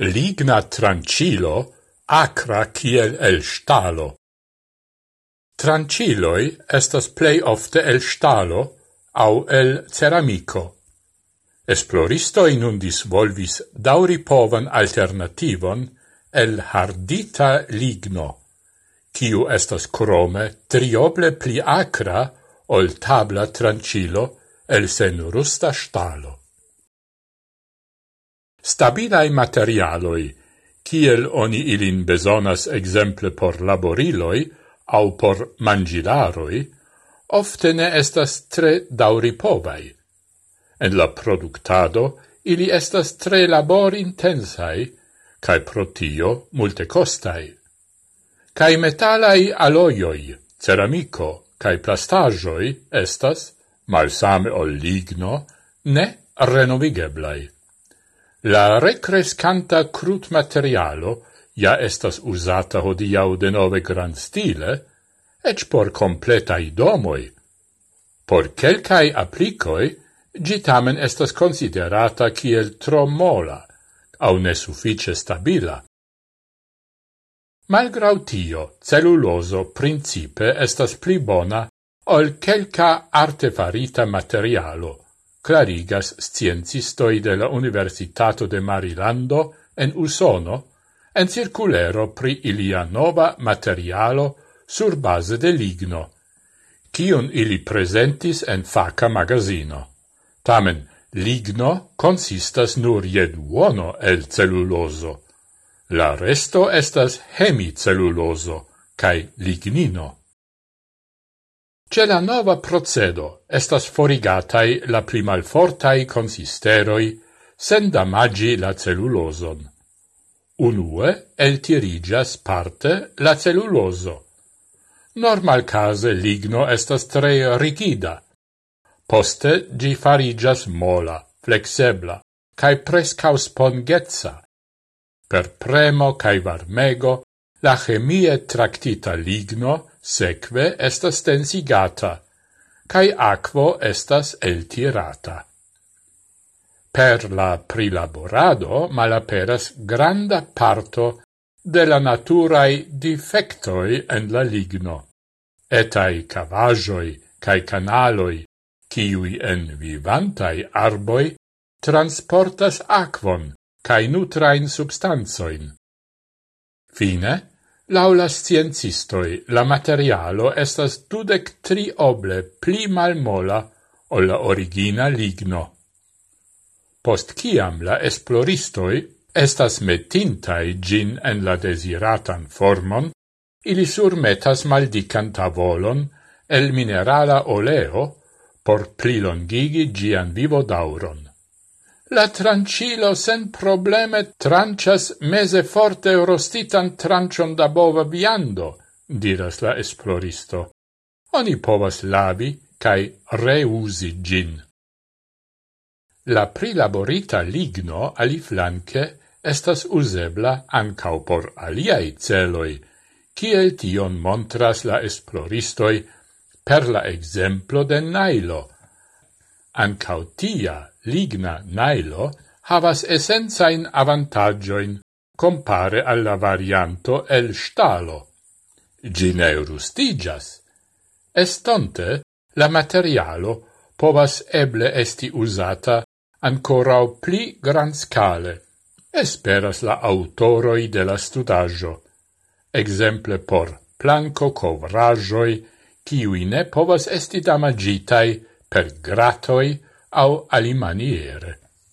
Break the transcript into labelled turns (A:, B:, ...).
A: ligna trancilo, acra kiel el stalo. Tranciloi estas plei ofte el stalo au el ceramico. Esploristoi nun disvolvis dauripovan alternativon el hardita ligno, kiu estas crome trioble pli acra ol tabla trancilo el sen rusta stalo. Stabilai materialoi, kiel oni ilin besonas exemple por laboriloi au por mangilaroi, ofte ne estas tre dauripovai. En la productado ili estas tre labor intensai, cae protio multe costai. Cae metalai aloioi, ceramico, cae plastagioi estas, malsame ol ligno, ne renovigeblai. La recrescanta crut materialo ja estas usata hodiau de nove grand stile, ec por completai domoi. Por quelcae applicoi, gitamen estas considerata kiel tro mola, au nesuffice stabila. Malgrau tio, celluloso principe estas pli bona ol quelca artefarita materialo, clarigas sciencistoi de la Universitato de Marilando en Usono en circulero pri ilia nova materialo sur base de ligno, cion ili presentis en faca magazino. Tamen, ligno consistas nur jed uono el celluloso. La resto estas hemicelluloso, cae lignino. Ce la nova procedo estas forigatai la pli malfortai consisteroi sen damagi la celluloson. Unue eltirigas parte la celluloso. Normal case ligno estas tre rigida. Poste gi farigas mola, flexebla, cae prescau spongezza. Per premo cae varmego, la chemie tractita ligno seque estas tensigata, cae aquo estas eltirata. Per la prilaborado malaperas granda parto de la naturae defectoi en la ligno, etai cavajoi cae canaloi, ciui en vivantai arboi transportas aquon cae nutrain substanzoin. Fine, Laula sciencistoi, la materialo estas dudec tri oble pli malmola o la origina ligno. Post ciam la esploristoi estas metintai gin en la desiratan formon, ili surmetas maldican tavolon el minerala oleo por plilongigi gian vivo dauron. La trancilo sen probleme trancias mese forte rostitan trancion da bova viando, diras la esploristo. Oni povas lavi cae reusi gin. La prilaborita ligno aliflanque estas usebla ancau por aliai celoi, kiel tion montras la esploristoi per la exemplo de Nailo. Ancau tia ligna nailo havas essenzain avantagioin compare alla varianto el stalo. Gine rustigias. rustigas. Estonte, la materialo povas eble esti usata ancora pli gran scale, esperas la autoroi de la studaggio, exemple por planco covrajoi, kiui ne povas esti damagitai per gratoi au alimaniere.